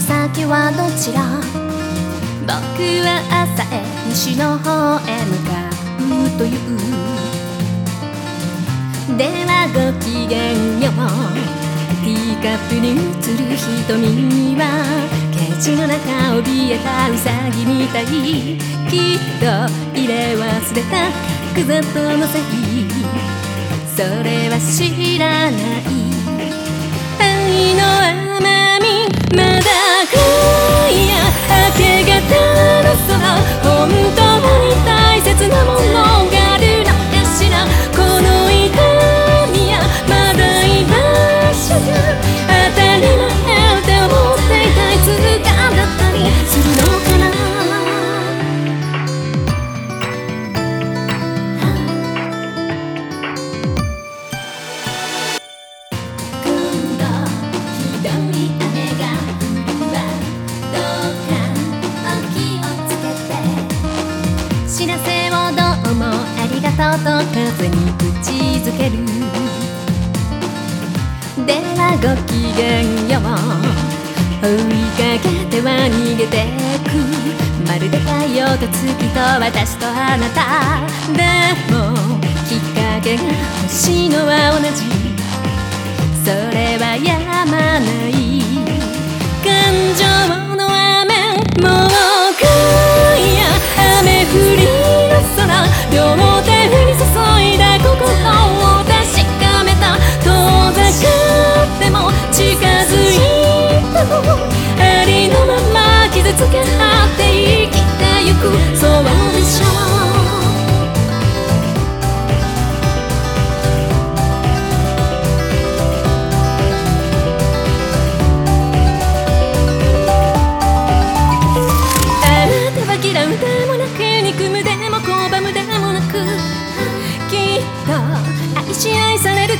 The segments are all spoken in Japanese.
先はどちら？僕は朝へ西の方へ向かうという。ではごきげんよう。ティーカップに映る瞳にはケージの中怯えたウサギみたい。きっと入れ忘れたクザとのせいそれは知らないと風に打ちづける。ではごきげんよう。追いかけては逃げてく。まるで太陽と月と私とあなた。でもきっかけが欲しいのは同じ。それはやまない。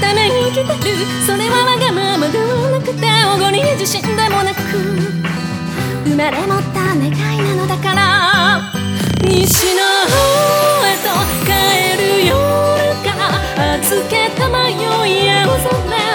ために生きてる。それはわがままではなくておごり自身でもなく生まれ持っ nyúljál hozzám el